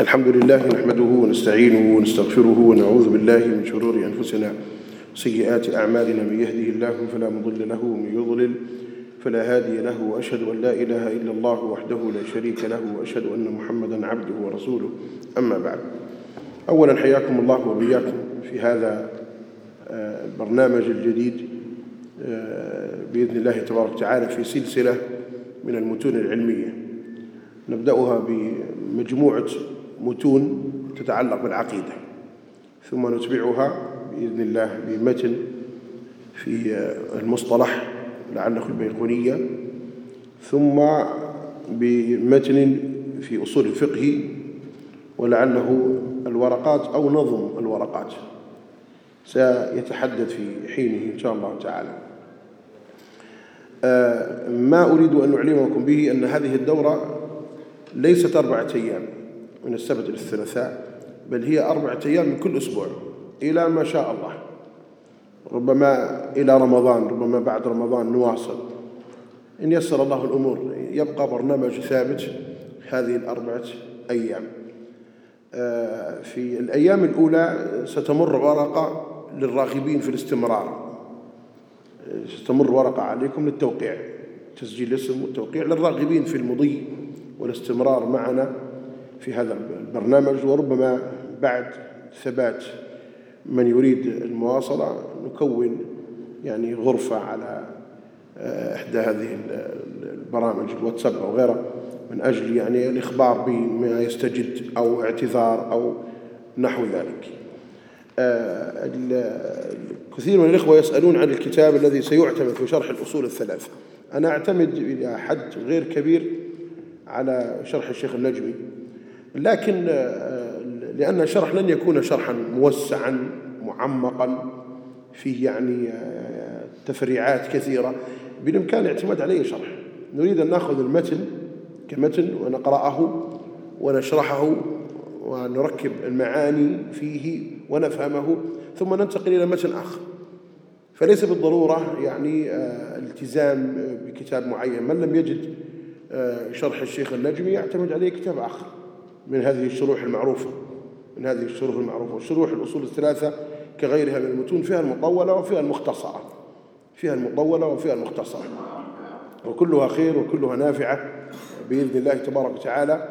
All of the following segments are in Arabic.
الحمد لله نحمده ونستعينه ونستغفره ونعوذ بالله من شرور أنفسنا وسيئات أعمالنا من يهده الله فلا مضل له ومن يضلل فلا هادي له وأشهد أن لا إله إلا الله وحده لا شريك له وأشهد أن محمدا عبده ورسوله. أما بعد أولا حياكم الله وبياكم في هذا البرنامج الجديد بإذن الله تبارك وتعالى في سلسلة من المتون العلمية. نبدأها بمجموعة متون تتعلق بالعقيدة ثم نتبعها بإذن الله بمتن في المصطلح لعله البيقونية ثم بمتن في أصول الفقه ولعله الورقات أو نظم الورقات. سيتحدث في حينه إن شاء الله تعالى. ما أريد أن أعلمكم به أن هذه الدورة ليست أربعة أيام. من السبت إلى الثلاثاء بل هي أربعة أيام من كل أسبوع إلى ما شاء الله. ربما إلى رمضان ربما بعد رمضان نواصل. إن يسر الله الأمور يبقى برنامج ثابت هذه الأربعة أيام. في الأيام الأولى ستمر ورقة للراغبين في الاستمرار. ستمر ورقة عليكم للتوقيع تسجيل اسم والتوقيع للراغبين في المضي والاستمرار معنا. في هذا البرنامج وربما بعد ثبات من يريد المواصلة نكون يعني غرفة على إحدى هذه البرامج الواتساب أو غيرها من أجل يعني الإخبار بما يستجد أو اعتذار أو نحو ذلك. كثير من الإخوة يسألون عن الكتاب الذي سيعتمد في شرح الأصول الثلاثة. أنا أعتمد إلى حد غير كبير على شرح الشيخ النجمي. لكن لأن الشرح لن يكون شرحا موسعا معمقا فيه يعني تفريعات كثيرة. بالإمكان الاعتماد عليه شرح. نريد أن نأخذ المتن كمتن ونقرأه ونشرحه ونركب المعاني فيه ونفهمه ثم ننتقل إلى متن آخر. فليس بالضرورة يعني التزام بكتاب معين. من لم يجد شرح الشيخ النجمي يعتمد عليه كتاب آخر. من هذه الشروح المعروفة من هذه الشروح المعروفة. وشروح الأصول الثلاثة كغيرها من المتون فيها المطولة وفيها المختصرة. فيها المطولة وفيها المختصرة. وكلها خير وكلها نافعة بإذن الله تبارك وتعالى.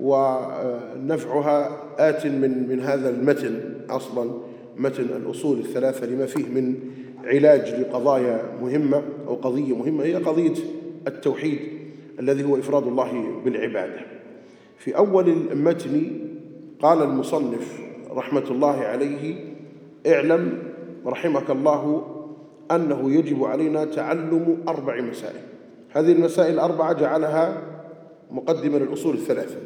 ونفعها آت من من هذا المتن أصلا متن الأصول الثلاثة لما فيه من علاج لقضايا مهمة أو قضية مهمة هي قضية التوحيد الذي هو إفراد الله بالعبادة. في أول المتن قال المصنف رحمة الله عليه اعلم رحمك الله أنه يجب علينا تعلم أربع مسائل. هذه المسائل الأربعة جعلها مقدمة للأصول الثلاثة.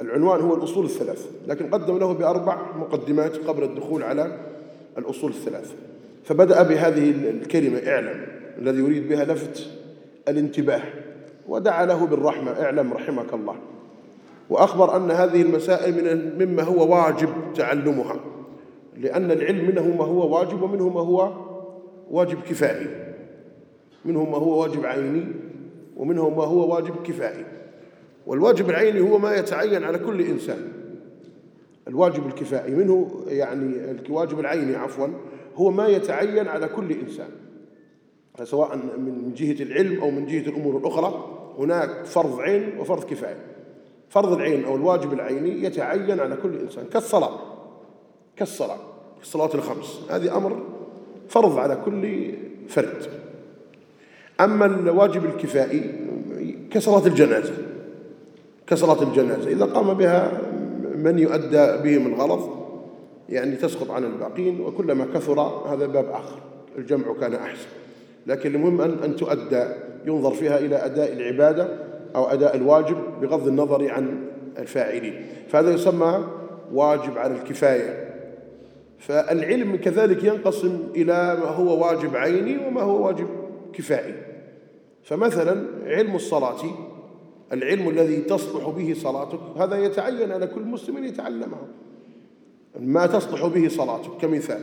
العنوان هو الأصول الثلاثة لكن قدم له بأربع مقدمات قبل الدخول على الأصول الثلاثة. فبدأ بهذه الكلمة اعلم الذي يريد بها لفت الانتباه ودعا له بالرحمة اعلم رحمك الله. وأخبر أن هذه المسائل من مما هو واجب تعلمها لأن العلم منه ما هو واجب ومنه ما هو واجب كفائي. منه ما هو واجب عيني ومنه ما هو واجب كفائي. والواجب العيني هو ما يتعين على كل إنسان. الواجب الكفائي منه يعني الواجب العيني عفوا هو ما يتعين على كل إنسان. سواء من جهة العلم أو من جهة الأمور الأخرى هناك فرض عين وفرض كفاية. فرض العين أو الواجب العيني يتعين على كل إنسان. كالصلاة. كالصلاة. الصلاة الخمس. هذه أمر فرض على كل فرد. أما الواجب الكفائي كصلاة الجنازة. كصلاة الجنازة. إذا قام بها من يؤدى بهم الغرض يعني تسقط عن الباقين وكلما كثر هذا باب آخر. الجمع كان أحسن. لكن المهم أن, أن تؤدى. ينظر فيها إلى أداء العبادة أو أداء الواجب بغض النظر عن الفاعلين. فهذا يسمى واجب على الكفاية. فالعلم كذلك ينقسم إلى ما هو واجب عيني وما هو واجب كفائي. فمثلا علم الصلاة العلم الذي تصلح به صلاتك هذا يتعين على كل مسلم يتعلمه. ما تصلح به صلاتك كمثال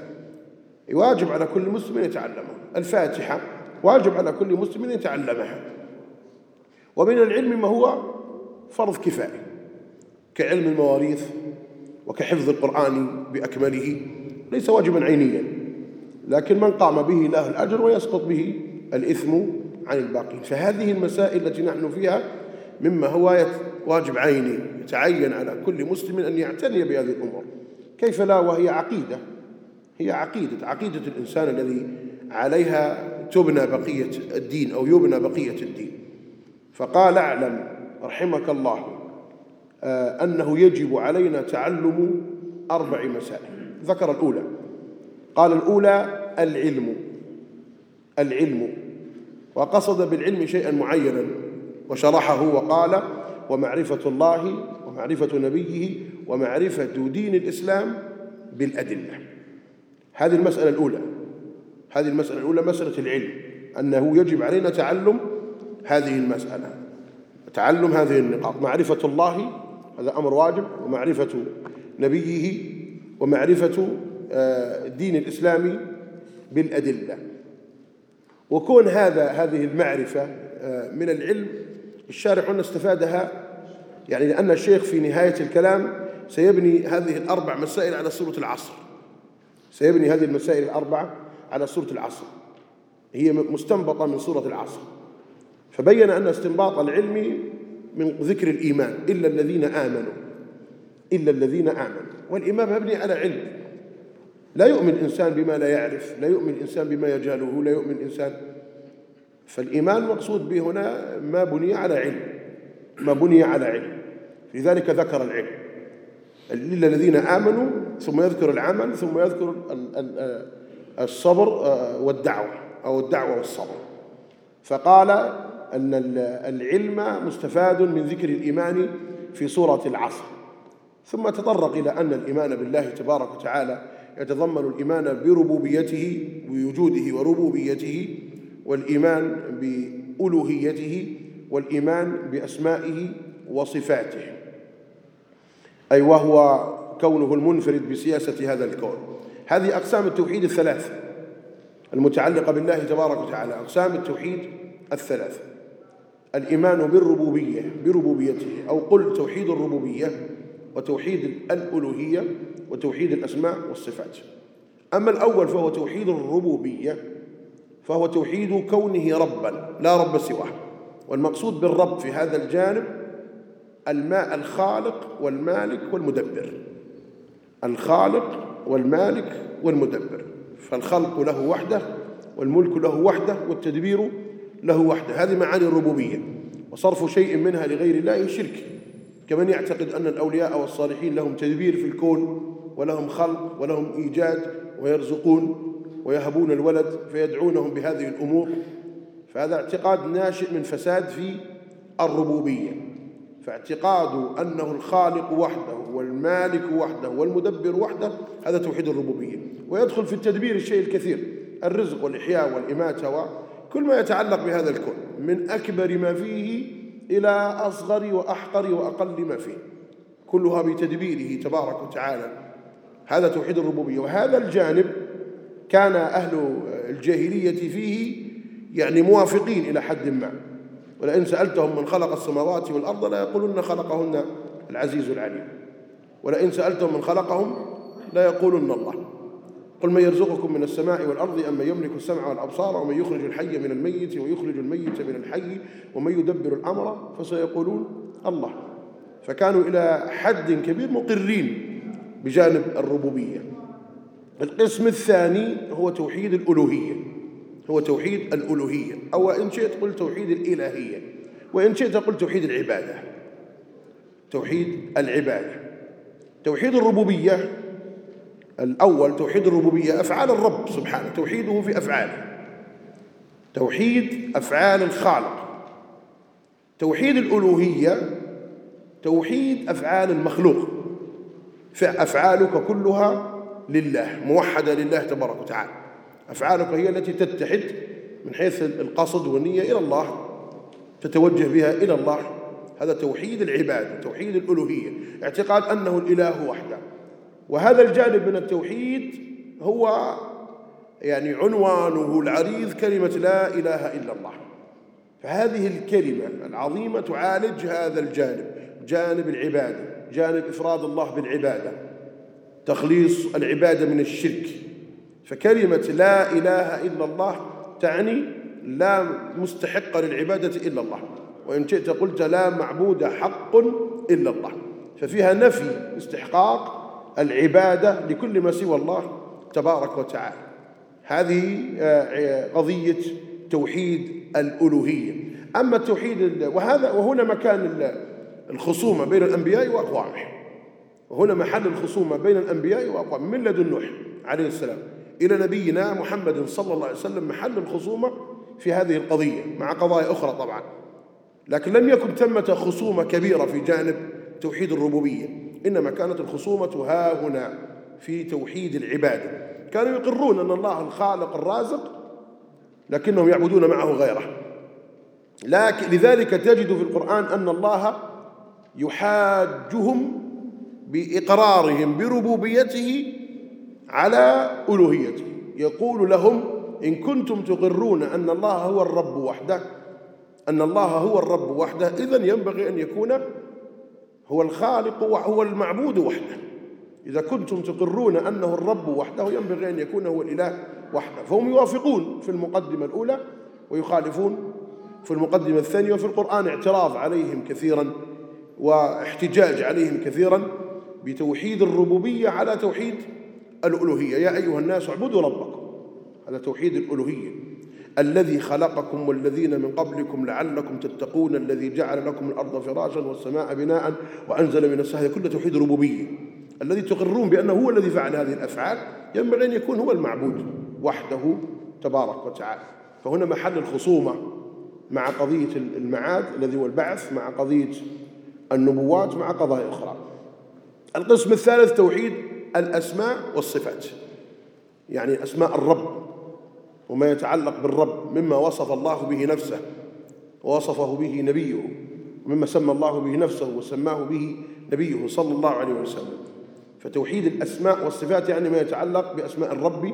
واجب على كل مسلم يتعلمه. الفاتحة واجب على كل مسلم يتعلمها. ومن العلم ما هو فرض كفائي كعلم المواريث وكحفظ القرآن بأكمله ليس واجبا عينيا. لكن من قام به له الأجر ويسقط به الإثم عن الباقين فهذه المسائل التي نحن فيها مما هو واجب عيني يتعين على كل مسلم أن يعتني بهذه الأمور. كيف لا؟ وهي عقيدة هي عقيدة عقيدة الإنسان الذي عليها تبنى بقية الدين أو يبنى بقية الدين. فقال اعلم رحمك الله آه، أنه يجب علينا تعلم أربع مسائل. ذكر الأولى قال الأولى العلم العلم وقصد بالعلم شيئا معينا وشرحه وقال ومعرفة الله ومعرفة نبيه ومعرفة دين الإسلام بالأدلة. هذه المسألة الأولى هذه المسألة الأولى مسألة العلم أنه يجب علينا تعلم هذه المسألة. تعلم هذه النقاط. معرفة الله هذا أمر واجب. ومعرفة نبيه ومعرفة الدين آه، الإسلامي بالأدلة. وكون هذا هذه المعرفة آه، من العلم الشارح هنا استفادها. يعني لأن الشيخ في نهاية الكلام سيبني هذه الأربع مسائل على صورة العصر. سيبني هذه المسائل الأربعة على صورة العصر. هي مستنبطة من صورة العصر. فبين أن استنباط العلم من ذكر الإيمان إلا الذين آمنوا إلا الذين آمنوا. والإيمان مبني على علم. لا يؤمن الإنسان بما لا يعرف لا يؤمن الإنسان بما يجهله لا يؤمن الإنسان. فالإيمان مقصود به هنا ما بني على علم ما بني على علم. لذلك ذكر العلم. إلا الذين آمنوا ثم يذكر العمل ثم يذكر الصبر آه، والدعوة أو الدعوة والصبر. فقال أن العلم مستفاد من ذكر الإيمان في سورة العصر. ثم تطرق إلى أن الإيمان بالله تبارك وتعالى يتضمن الإيمان بربوبيته بوجوده وربوبيته والإيمان بألوهيته والإيمان بأسمائه وصفاته. أي وهو كونه المنفرد بسياسة هذا الكون. هذه أقسام التوحيد الثلاث المتعلقة بالله تبارك وتعالى أقسام التوحيد الثلاث. الإيمان بالربوبية بربوبيته أو قل توحيد الربوبية وتوحيد الألوهية وتوحيد الأسماء والصفات. أما الأول فهو توحيد الربوبية فهو توحيد كونه ربا لا رب سواه. والمقصود بالرب في هذا الجانب الماء الخالق والمالك والمدبر. الخالق والمالك والمدبر. فالخلق له وحده والملك له وحده والتدبير له وحده. هذه معاني الربوبية. وصرف شيء منها لغير الله شرك. كمن يعتقد أن الأولياء والصالحين لهم تدبير في الكون ولهم خلق ولهم إيجاد ويرزقون ويهبون الولد فيدعونهم بهذه الأمور فهذا اعتقاد ناشئ من فساد في الربوبية. فاعتقاد أنه الخالق وحده والمالك وحده والمدبر وحده هذا توحيد الربوبية. ويدخل في التدبير الشيء الكثير الرزق والإحياء والإماتة وكل ما يتعلق بهذا الكون من أكبر ما فيه إلى أصغر وأحقر وأقل ما فيه. كلها بتدبيره تبارك وتعالى. هذا توحيد الربوبية. وهذا الجانب كان أهل الجاهلية فيه يعني موافقين إلى حد ما. ولئن سألتهم من خلق السماوات والأرض لا يقولون خلقهن العزيز العليم. ولئن سألتهم من خلقهم لا يقولون الله. قل من يرزقكم من السماء والأرض أم من يملك السمع والأبصار ومن يخرج الحي من الميت ويخرج الميت من الحي ومن يدبر الأمر فسيقولون الله. فكانوا إلى حد كبير مقرين بجانب الربوبية. القسم الثاني هو توحيد الألوهية. هو توحيد الألوهية. أو إن شئت قل توحيد الإلهية. وإن شئت قل توحيد العبادة. توحيد العبادة. توحيد الربوبية الأول توحيد الربوبية أفعال الرب سبحانه توحيده في أفعاله. توحيد أفعال الخالق. توحيد الألوهية توحيد أفعال المخلوق. أفعالك كلها لله موحدة لله تبارك وتعالى. أفعالك هي التي تتحد من حيث القصد والنية إلى الله تتوجه بها إلى الله. هذا توحيد العبادة توحيد الألوهية. اعتقاد أنه الإله وحده. وهذا الجانب من التوحيد هو يعني عنوانه العريض كلمة لا إله إلا الله. فهذه الكلمة العظيمة تعالج هذا الجانب جانب العبادة جانب إفراد الله بالعبادة تخليص العبادة من الشرك. فكلمة لا إله إلا الله تعني لا مستحق للعبادة إلا الله. وإن شئت قلت لا معبود حق إلا الله. ففيها نفي استحقاق العبادة لكل ما سوى الله تبارك وتعالى. هذه آه، قضية توحيد الألوهية. أما التوحيد وهذا وهنا مكان الخصومة بين الأنبياء وأقوامهم وهنا محل الخصومة بين الأنبياء وأقوامهم من لدن نوح عليه السلام؟ إلى نبينا محمد صلى الله عليه وسلم محل الخصومة في هذه القضية مع قضايا أخرى طبعا. لكن لم يكن ثمة خصومة كبيرة في جانب توحيد الربوبية. إنما كانت الخصومة ها هنا في توحيد العبادة كانوا يقرون أن الله الخالق الرازق لكنهم يعبدون معه غيره. لكن لذلك تجد في القرآن أن الله يحاجهم بإقرارهم بربوبيته على ألوهيته. يقول لهم إن كنتم تقرون أن الله هو الرب وحده أن الله هو الرب وحده إذا ينبغي أن يكون هو الخالق وهو المعبود وحده. إذا كنتم تقرون أنه الرب وحده ينبغي أن يكون هو الإله وحده. فهم يوافقون في المقدمة الأولى ويخالفون في المقدمة الثانية وفي القرآن اعتراض عليهم كثيرا واحتجاج عليهم كثيرا بتوحيد الربوبية على توحيد الألوهية. يا أيها الناس اعبدوا ربكم. هذا توحيد الألوهية. الذي خلقكم والذين من قبلكم لعلكم تتقون الذي جعل لكم الأرض فراشا والسماء بناء وأنزل من السماء كل توحيد ربوبية الذي تقرون بأنه هو الذي فعل هذه الأفعال ينبغي أن يكون هو المعبود وحده تبارك وتعالى. فهنا محل الخصومة مع قضية المعاد الذي هو البعث مع قضية النبوات مع قضايا أخرى. القسم الثالث توحيد الأسماء والصفات. يعني أسماء الرب. وما يتعلق بالرب مما وصف الله به نفسه ووصفه به نبيه ومما سمى الله به نفسه وسماه به نبيه صلى الله عليه وسلم. فتوحيد الأسماء والصفات يعني ما يتعلق بأسماء الرب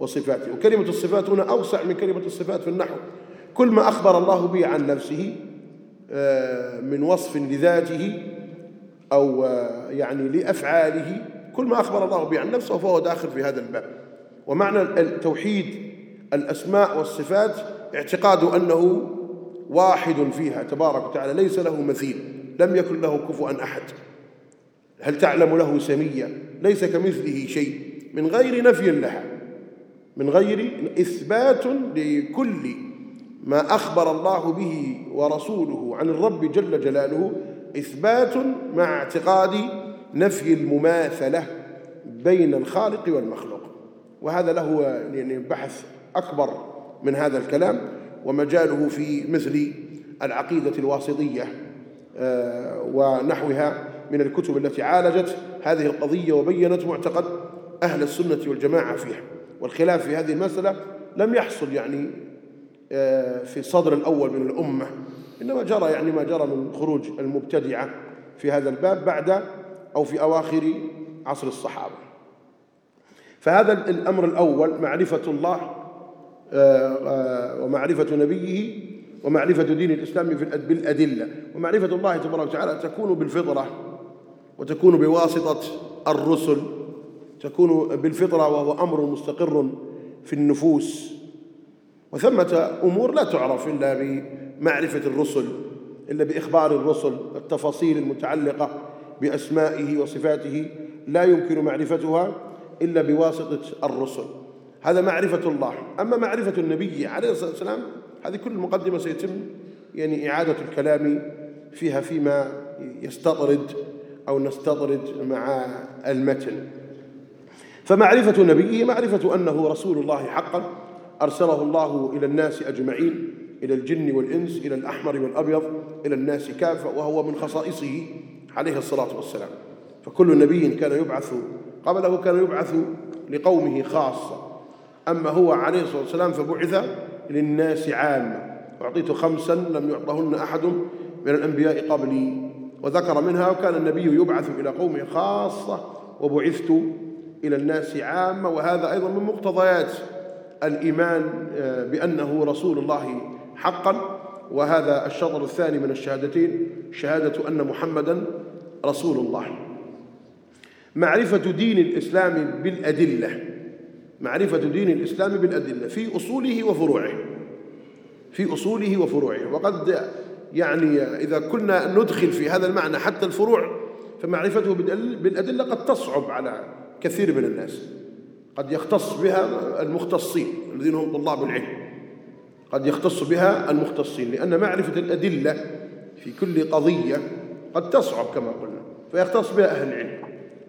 وصفاته. وكلمة الصفات هنا أوسع من كلمة الصفات في النحو. كل ما أخبر الله به عن نفسه آه، من وصف لذاته أو آه، يعني لأفعاله كل ما أخبر الله به عن نفسه فهو داخل في هذا الباب. ومعنى التوحيد الأسماء والصفات اعتقاد أنه واحد فيها تبارك وتعالى ليس له مثيل لم يكن له كفوا أحد. هل تعلم له سميا ليس كمثله شيء. من غير نفي لها من غير إثبات لكل ما أخبر الله به ورسوله عن الرب جل جلاله إثبات مع اعتقاد نفي المماثلة بين الخالق والمخلوق. وهذا له يعني بحث أكبر من هذا الكلام ومجاله في مثل العقيدة الواسطية آه، ونحوها من الكتب التي عالجت هذه القضية وبينت معتقد أهل السنة والجماعة فيها. والخلاف في هذه المسألة لم يحصل يعني آه، في الصدر الأول من الأمة إنما جرى يعني ما جرى من خروج المبتدعة في هذا الباب بعد أو في أواخر عصر الصحابة. فهذا الأمر الأول معرفة الله ومعرفة نبيه ومعرفة دين الإسلام بالأدلة. ومعرفة الله تبارك وتعالى تكون بالفطرة وتكون بواسطة الرسل تكون بالفطرة وهو أمر مستقر في النفوس. وثمة أمور لا تعرف إلا بمعرفة الرسل إلا بإخبار الرسل التفاصيل المتعلقة بأسمائه وصفاته. لا يمكن معرفتها إلا بواسطة الرسل. هذا معرفة الله. أما معرفة النبي عليه الصلاة والسلام هذه كل المقدمة سيتم يعني إعادة الكلام فيها فيما يستطرد أو نستطرد مع المتن. فمعرفة نبيه معرفة أنه رسول الله حقا أرسله الله إلى الناس أجمعين إلى الجن والإنس إلى الأحمر والأبيض إلى الناس كافة وهو من خصائصه عليه الصلاة والسلام. فكل نبي كان يبعث قبله كان يبعث لقومه خاصة. أما هو عليه الصلاة والسلام فبعث للناس عامة أعطيت خمسا لم يعطهن أحد من الأنبياء قبلي. وذكر منها وكان النبي يبعث إلى قومه خاصة. وبعثت إلى الناس عامة وهذا أيضا من مقتضيات الإيمان آه، بأنه رسول الله حقا. وهذا الشطر الثاني من الشهادتين شهادة أن محمدا رسول الله. معرفة دين الإسلام بالأدلة. معرفة دين الإسلام بالأدلة في أصوله وفروعه. في أصوله وفروعه. وقد يعني إذا كنا ندخل في هذا المعنى حتى الفروع فمعرفته بالأدلة قد تصعب على كثير من الناس. قد يختص بها المختصين الذين هم طلاب العلم. قد يختص بها المختصين لأن معرفة الأدلة في كل قضية قد تصعب كما قلنا فيختص بها أهل العلم.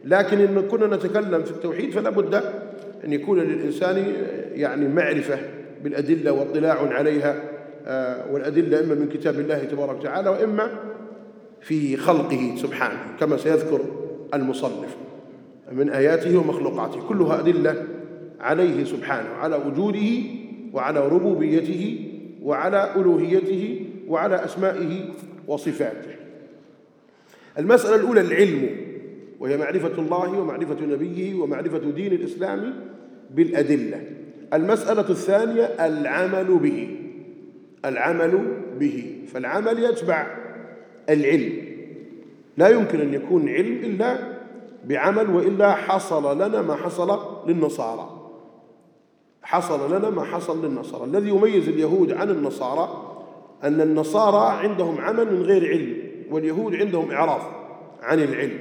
لكن إن كنا نتكلم في التوحيد فلا بد أن يكون للإنسان يعني معرفة بالأدلة واطلاع عليها آه، والأدلة إما من كتاب الله تبارك وتعالى وإما في خلقه سبحانه كما سيذكر المصنف. من آياته ومخلوقاته. كلها أدلة عليه سبحانه على وجوده وعلى ربوبيته وعلى ألوهيته وعلى أسمائه وصفاته. المسألة الأولى العلم. وهي معرفة الله ومعرفة نبيه ومعرفة دين الإسلام بالأدلة. المسألة الثانية العمل به. العمل به. فالعمل يتبع العلم. لا يمكن أن يكون علم إلا بعمل وإلا حصل لنا ما حصل للنصارى. حصل لنا ما حصل للنصارى. الذي يميز اليهود عن النصارى أن النصارى عندهم عمل من غير علم واليهود عندهم إعراض عن العلم.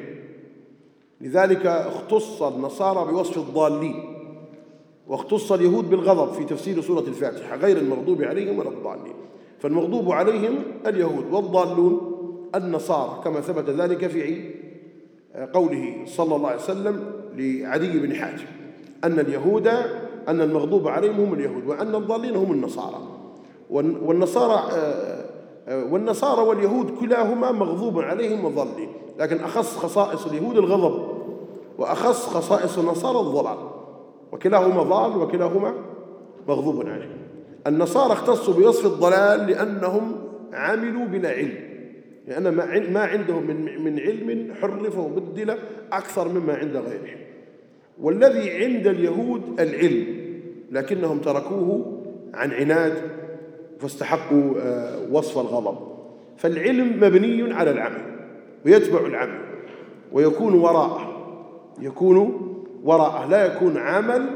لذلك اختص النصارى بوصف الضالين واختص اليهود بالغضب في تفسير سورة الفاتحة غير المغضوب عليهم ولا الضالين. فالمغضوب عليهم اليهود والضالون النصارى كما ثبت ذلك في قوله صلى الله عليه وسلم لعدي بن حاتم أن اليهود أن المغضوب عليهم هم اليهود وأن الضالين هم النصارى. والنصارى آه، آه، والنصارى واليهود كلاهما مغضوب عليهم وضالين. لكن أخص خصائص اليهود الغضب وأخص خصائص النصارى الضلال وكلاهما ضال وكلاهما مغضوب عليه. النصارى اختصوا بوصف الضلال لأنهم عملوا بلا علم لأن ما عندهم من من علم حرف وبدل أكثر مما عند غيرهم. والذي عند اليهود العلم لكنهم تركوه عن عناد فاستحقوا آه، وصف الغضب. فالعلم مبني على العمل. ويتبع العمل ويكون وراءه. يكون وراءه. لا يكون عمل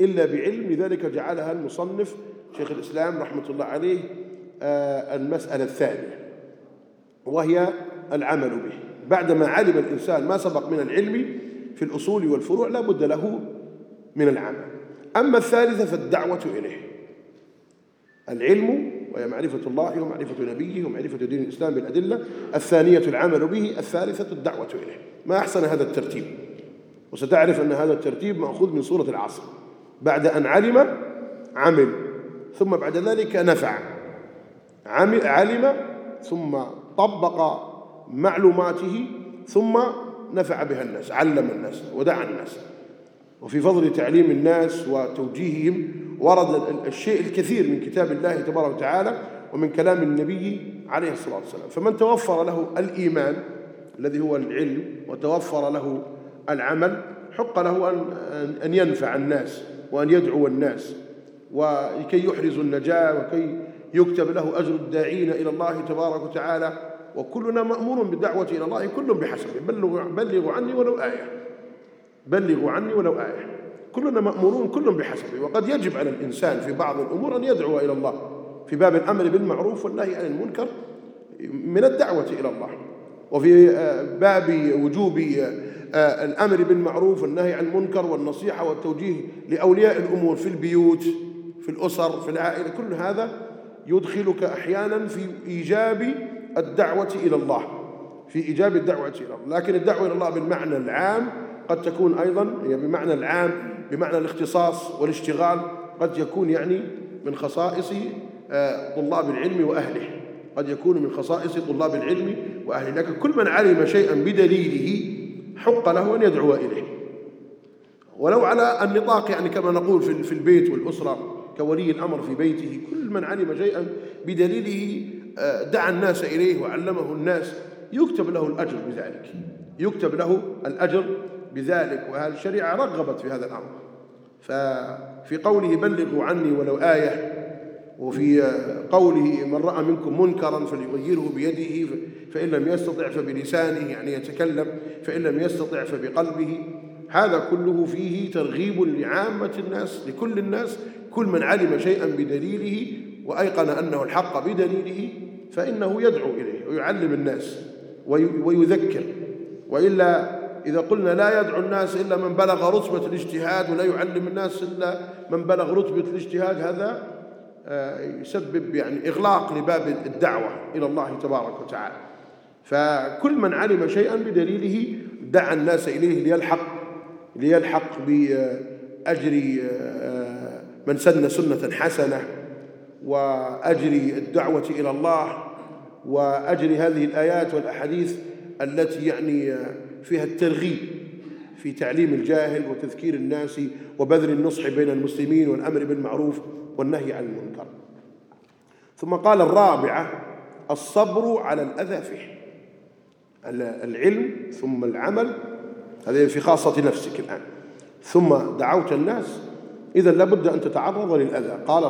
إلا بعلم. لذلك جعلها المصنف شيخ الإسلام رحمة الله عليه آه، المسألة الثانية وهي العمل به. بعدما علم الإنسان ما سبق من العلم في الأصول والفروع لا بد له من العمل. أما الثالثة فالدعوة إليه. العلم وهي معرفة الله ومعرفة نبيه ومعرفة دين الإسلام بالأدلة الثانية العمل به الثالثة الدعوة إليه. ما أحسن هذا الترتيب؟ وستعرف أن هذا الترتيب مأخوذ من سورة العصر. بعد أن علم عمل ثم بعد ذلك نفع. علم ثم طبق معلوماته ثم نفع بها الناس علم الناس ودعا الناس. وفي فضل تعليم الناس وتوجيههم ورد الشيء الكثير من كتاب الله تبارك وتعالى ومن كلام النبي عليه الصلاة والسلام. فمن توفر له الإيمان الذي هو العلم وتوفر له العمل حق له أن ينفع الناس وأن يدعو الناس ولكي يحرز النجاة وكي يكتب له أجر الداعين إلى الله تبارك وتعالى. وكلنا مأمور بالدعوة إلى الله كل بحسبه. بلغوا عني ولو آية. بلغوا عني ولو آية. كلنا مأمورون كل بحسبه. وقد يجب على الإنسان في بعض الأمور أن يدعو إلى الله في باب الأمر بالمعروف والنهي عن المنكر من الدعوة إلى الله. وفي آه، باب وجوب آه، الأمر بالمعروف والنهي عن المنكر والنصيحة والتوجيه لأولياء الأمور في البيوت في الأسر في العائلة كل هذا يدخلك أحيانا في إيجاب الدعوة إلى الله في إيجاب الدعوة إلى الله. لكن الدعوة إلى الله بالمعنى العام قد تكون أيضا هي بمعنى العام بمعنى الاختصاص والاشتغال قد يكون يعني من خصائص آه، طلاب العلم وأهله. قد يكون من خصائص طلاب العلم وأهله. لكن كل من علم شيئا بدليله حق له أن يدعو إليه. ولو على النطاق يعني كما نقول في البيت والأسرة كولي الأمر في بيته كل من علم شيئا بدليله آه، دعا الناس إليه وعلمه الناس يكتب له الأجر بذلك. يكتب له الأجر بذلك وهذه الشريعة رغبت في هذا الأمر. ففي قوله بلغوا عني ولو آية وفي قوله من رأى منكم منكرا فليغيره بيده فإن لم يستطع فبلسانه يعني يتكلم فإن لم يستطع فبقلبه. هذا كله فيه ترغيب لعامة الناس لكل الناس. كل من علم شيئا بدليله وأيقن أنه الحق بدليله فإنه يدعو إليه ويعلم الناس ويذكر. وإلا إذا قلنا لا يدعو الناس إلا من بلغ رتبة الاجتهاد ولا يعلم الناس إلا من بلغ رتبة الاجتهاد هذا آه، يسبب يعني إغلاق لباب الدعوة إلى الله تبارك وتعالى. فكل من علم شيئا بدليله دعا الناس إليه ليلحق ليلحق بأجر آه، من سن سنة حسنة وأجر الدعوة إلى الله وأجر هذه الآيات والأحاديث التي يعني فيها الترغيب في تعليم الجاهل وتذكير الناس وبذل النصح بين المسلمين والأمر بالمعروف والنهي عن المنكر. ثم قال الرابعة الصبر على الأذى فيه. العلم ثم العمل هذا في خاصة نفسك الآن. ثم دعوت الناس إذا لابد أن تتعرض للأذى. قال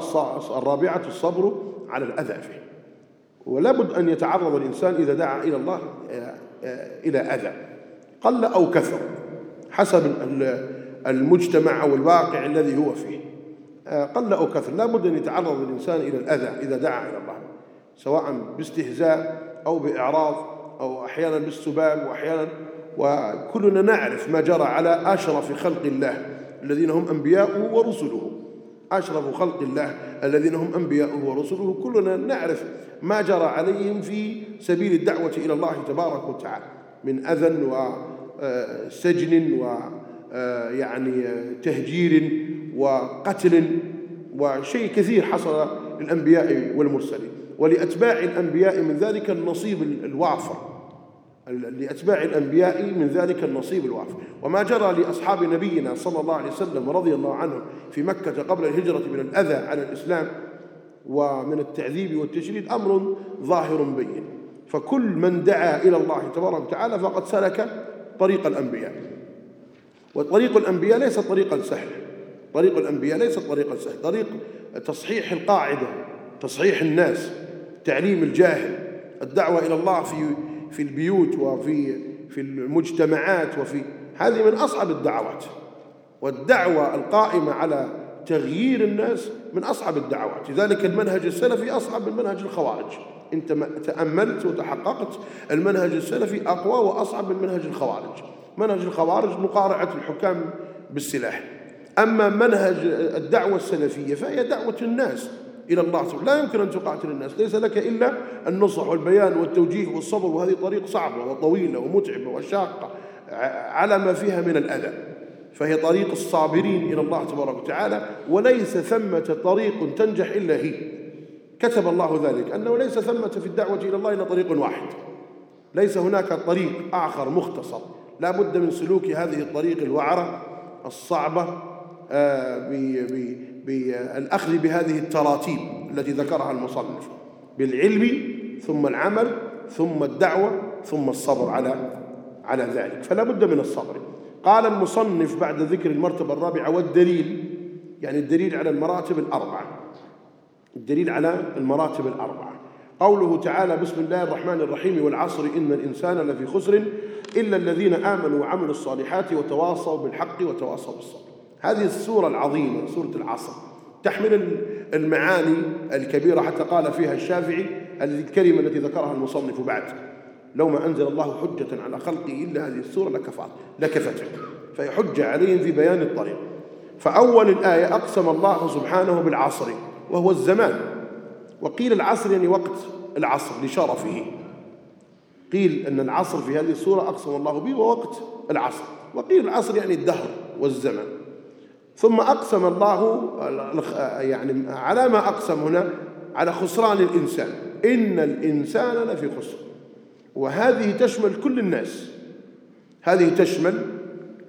الرابعة الصبر على الأذى فيه. ولا بد أن يتعرض الإنسان إذا دعا إلى الله آه، آه، إلى أذى. قل أو كثر حسب المجتمع أو الواقع الذي هو فيه. آه، قل أو كثر. لا بد أن يتعرض الإنسان إلى الأذى إذا دعا إلى الله سواء باستهزاء أو بإعراض أو أحيانا بالسباب وأحيانا وكلنا نعرف ما جرى على أشرف خلق الله الذين هم أنبياؤه ورسله. أشرف خلق الله الذين هم أنبياؤه ورسله. كلنا نعرف ما جرى عليهم في سبيل الدعوة إلى الله تبارك وتعالى من أذى وسجن ويعني تهجير وقتل وشيء كثير حصل للأنبياء والمرسلين. ولأتباع الأنبياء من ذلك النصيب الوافر. لأتباع الأنبياء من ذلك النصيب الوافر. وما جرى لأصحاب نبينا صلى الله عليه وسلم ورضي الله عنه في مكة قبل الهجرة من الأذى على الإسلام ومن التعذيب والتشريد أمر ظاهر بين. فكل من دعا إلى الله تبارك وتعالى فقد سلك طريق الأنبياء. وطريق الأنبياء ليس طريقا سهلا طريق الأنبياء ليس طريقا سهلا طريق تصحيح القاعدة تصحيح الناس تعليم الجاهل الدعوة إلى الله في في البيوت وفي في المجتمعات وفي هذه من أصعب الدعوات. والدعوة القائمة على تغيير الناس من أصعب الدعوات. لذلك المنهج السلفي أصعب من منهج الخوارج. أنت تأملت وتحققت المنهج السلفي أقوى وأصعب من منهج الخوارج. منهج الخوارج مقارعة الحكام بالسلاح. أما منهج الدعوة السلفية فهي دعوة الناس إلى الله لا يمكن أن تقاتل الناس. ليس لك إلا النصح والبيان والتوجيه والصبر وهذه طريق صعبة وطويلة ومتعبة وشاقة على ما فيها من الأذى. فهي طريق الصابرين إلى الله تبارك وتعالى وليس ثمة طريق تنجح إلا هي. كتب الله ذلك أنه ليس ثمة في الدعوة إلى الله إلا طريق واحد. ليس هناك طريق آخر مختصر. لا بد من سلوك هذه الطريق الوعرة الصعبة آه، بالأخذ بهذه التراتيب التي ذكرها المصنف. بالعلم ثم العمل ثم الدعوة ثم الصبر على على ذلك. فلا بد من الصبر. قال المصنف بعد ذكر المرتبة الرابعة والدليل يعني الدليل على المراتب الأربعة. الدليل على المراتب الأربعة. قوله تعالى بسم الله الرحمن الرحيم والعصر إن الإنسان لفي خسر إلا الذين آمنوا وعملوا الصالحات وتواصوا بالحق وتواصوا بالصبر. هذه السورة العظيمة سورة العصر تحمل المعاني الكبيرة حتى قال فيها الشافعي الكلمة التي ذكرها المصنف بعد لو ما أنزل الله حجة على خلقه إلا هذه السورة لكفت. لكفتهم فهي حجة عليهم في بيان الطريق. فأول الآية أقسم الله سبحانه بالعصر. وهو الزمان. وقيل العصر يعني وقت العصر لشرفه. قيل أن العصر في هذه السورة أقسم الله به ووقت العصر. وقيل العصر يعني الدهر والزمن. ثم أقسم الله يعني على ما أقسم هنا على خسران الإنسان. إن الإنسان لفي خسر. وهذه تشمل كل الناس. هذه تشمل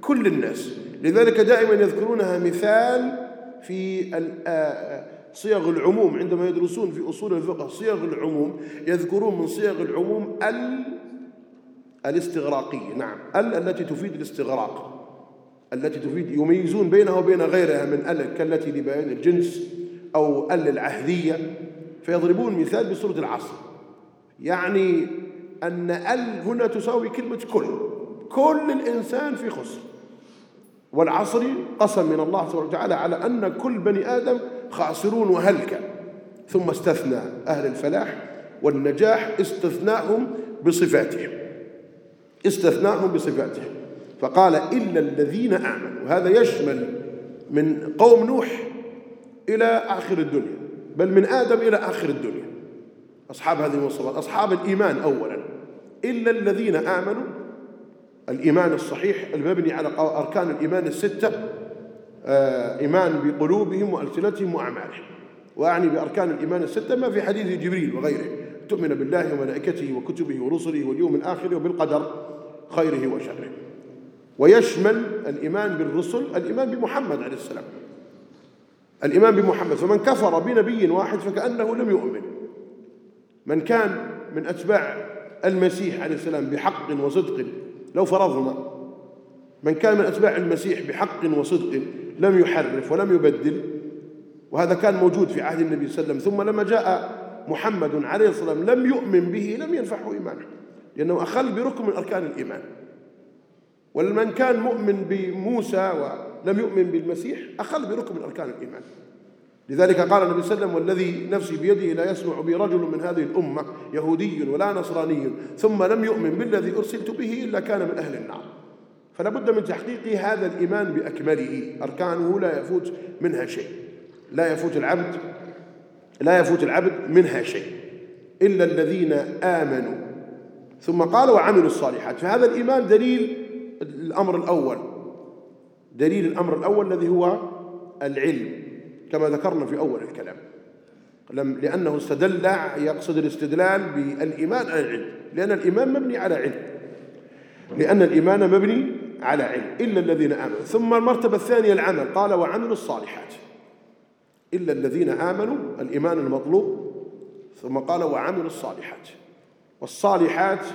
كل الناس. لذلك دائما يذكرونها مثال في صيغ العموم عندما يدرسون في أصول الفقه صيغ العموم يذكرون من صيغ العموم ال الاستغراقية. نعم ال التي تفيد الاستغراق التي تفيد يميزون بينها وبين غيرها من ال كالتي لبيان الجنس أو ال العهدية. فيضربون مثال بسورة العصر. يعني أن ال هنا تساوي كلمة كل كل الإنسان في خسر. والعصر قسم من الله تبارك وتعالى على أن كل بني آدم خاسرون وهلكة. ثم استثنى أهل الفلاح والنجاح استثناهم بصفاتهم. استثناهم بصفاتهم. فقال إلا الذين آمنوا. هذا يشمل من قوم نوح إلى آخر الدنيا بل من آدم إلى آخر الدنيا. أصحاب هذه المواصفات أصحاب الإيمان أولا. إلا الذين آمنوا الإيمان الصحيح المبني على أركان الإيمان الستة إيمان بقلوبهم وألسنتهم وأعمالهم. وأعني بأركان الإيمان الستة ما في حديث جبريل وغيره. تؤمن بالله وملائكته وكتبه ورسله واليوم الآخر وبالقدر خيره وشره. ويشمل الإيمان بالرسل الإيمان بمحمد عليه السلام. الإيمان بمحمد فمن كفر بنبي واحد فكأنه لم يؤمن. من كان من أتباع المسيح عليه السلام بحق وصدق لو فرضنا من كان من أتباع المسيح بحق وصدق لم يحرف ولم يبدل وهذا كان موجود في عهد النبي صلى الله عليه وسلم. ثم لما جاء محمد عليه الصلاة والسلام لم يؤمن به لم ينفعه إيمانه لأنه أخل بركن من أركان الإيمان. ولمن كان مؤمن بموسى ولم يؤمن بالمسيح أخل بركن من أركان الإيمان. لذلك قال النبي صلى الله عليه وسلم والذي نفسي بيده لا يسمع بي رجل من هذه الأمة يهودي ولا نصراني. ثم لم يؤمن بالذي أرسلت به إلا كان من أهل النار. فلا بد من تحقيق هذا الإيمان بأكمله. أركانه لا يفوت منها شيء. لا يفوت العبد لا يفوت العبد منها شيء. إلا الذين آمنوا. ثم قال وعملوا الصالحات. فهذا الإيمان دليل الأمر الأول. دليل الأمر الأول الذي هو العلم كما ذكرنا في أول الكلام. لأنه استدل يقصد الاستدلال بالإيمان على العلم. لأن الإيمان مبني على علم. لأن الإيمان مبني على علم. إلا الذين آمنوا. ثم المرتبة الثانية العمل. قال وعملوا الصالحات. إلا الذين آمنوا الإيمان المطلوب. ثم قال وعملوا الصالحات. والصالحات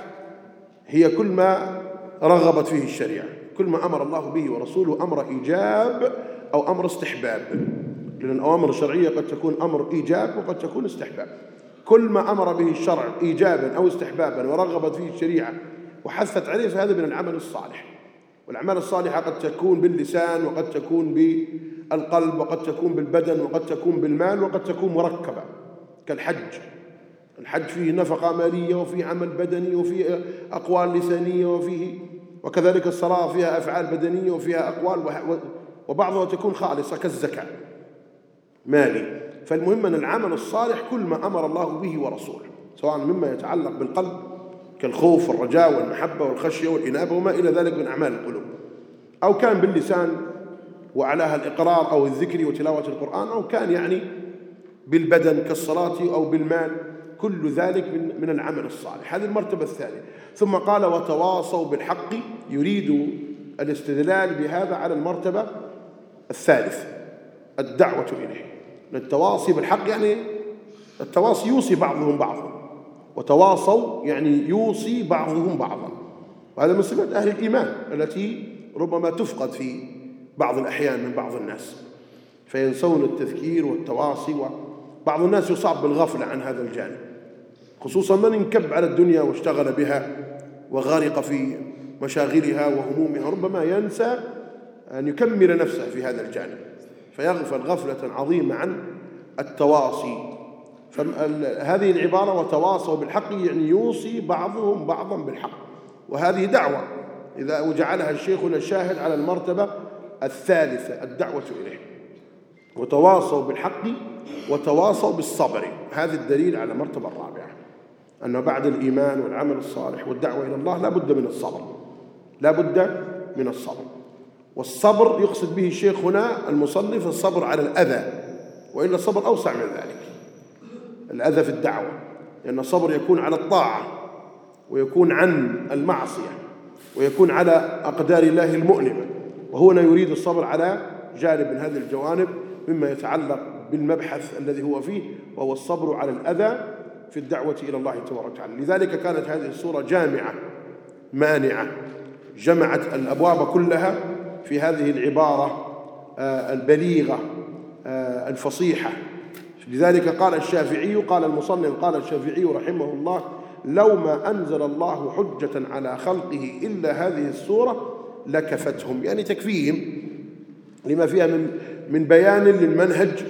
هي كل ما رغبت فيه الشريعة. كل ما أمر الله به ورسوله أمر إيجاب أو أمر استحباب. لأن الأوامر الشرعية قد تكون أمر إيجاب وقد تكون استحباب. كل ما أمر به الشرع إيجابا أو استحبابا ورغبت فيه الشريعة وحثت عليه فهذا من العمل الصالح. والأعمال الصالحة قد تكون باللسان وقد تكون بالقلب وقد تكون بالبدن وقد تكون بالمال وقد تكون مركبة كالحج. الحج فيه نفقة مالية وفيه عمل بدني وفيه أقوال لسانية وفيه وكذلك الصلاة فيها أفعال بدنية وفيها أقوال وبعضها تكون خالصة كالزكاة مالي. فالمهم أن العمل الصالح كل ما أمر الله به ورسوله سواء مما يتعلق بالقلب كالخوف والرجاء والمحبة والخشية والإنابة وما إلى ذلك من أعمال القلوب. أو كان باللسان وعلاها الإقرار أو الذكر وتلاوة القرآن أو كان يعني بالبدن كالصلاة أو بالمال كل ذلك من من العمل الصالح. هذه المرتبة الثانية. ثم قال وتواصوا بالحق يريد الاستدلال بهذا على المرتبة الثالثة الدعوة إليه. التواصي بالحق يعني التواصي يوصي بعضهم بعضا. وتواصوا يعني يوصي بعضهم بعضا. وهذا من صفات أهل الإيمان التي ربما تفقد في بعض الأحيان من بعض الناس. فينسون التذكير والتواصي وبعض الناس يصاب بالغفلة عن هذا الجانب. خصوصا من انكب على الدنيا واشتغل بها وغرق في مشاغلها وهمومها ربما ينسى أن يكمل نفسه في هذا الجانب. فيغفل غفلة عظيمة عن التواصي. فهذه العبارة وتواصوا بالحق يعني يوصي بعضهم بعضا بالحق. وهذه دعوة إذا وجعلها الشيخنا الشاهد على المرتبة الثالثة الدعوة إليه. وتواصوا بالحق وتواصوا بالصبر. هذا الدليل على المرتبة الرابعة أنه بعد الإيمان والعمل الصالح والدعوة إلى الله لا بد من الصبر. لا بد من الصبر. والصبر يقصد به الشيخ هنا المصنف الصبر على الأذى وإلا الصبر أوسع من ذلك. الأذى في الدعوة لأن الصبر يكون على الطاعة ويكون عن المعصية ويكون على أقدار الله المؤلمة. وهنا يريد الصبر على جانب من هذه الجوانب مما يتعلق بالمبحث الذي هو فيه وهو الصبر على الأذى في الدعوة إلى الله تبارك وتعالى. لذلك كانت هذه السورة جامعة مانعة جمعت الأبواب كلها في هذه العبارة آه، البليغة آه، الفصيحة. لذلك قال الشافعي قال المصنف قال الشافعي رحمه الله لو ما أنزل الله حجة على خلقه إلا هذه السورة لكفتهم. يعني تكفيهم لما فيها من من بيان للمنهج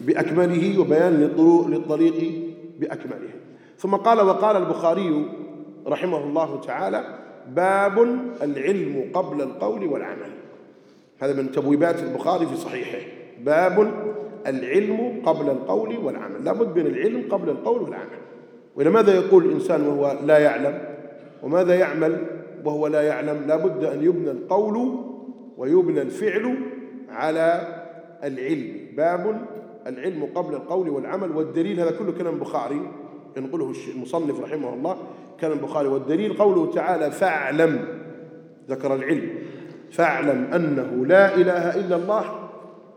بأكمله وبيان للطريق بأكمله. ثم قال وقال البخاري رحمه الله تعالى باب العلم قبل القول والعمل. هذا من تبويبات البخاري في صحيحه. باب العلم قبل القول والعمل. لابد من العلم قبل القول والعمل. وإلى ماذا يقول الإنسان وهو لا يعلم؟ وماذا يعمل وهو لا يعلم؟ لابد أن يبنى القول ويبنى الفعل على العلم. باب العلم قبل القول والعمل. والدليل هذا كله كلام بخاري ينقله المصنف رحمه الله. كلام البخاري والدليل قوله تعالى فاعلم ذكر العلم. فاعلم أنه لا إله إلا الله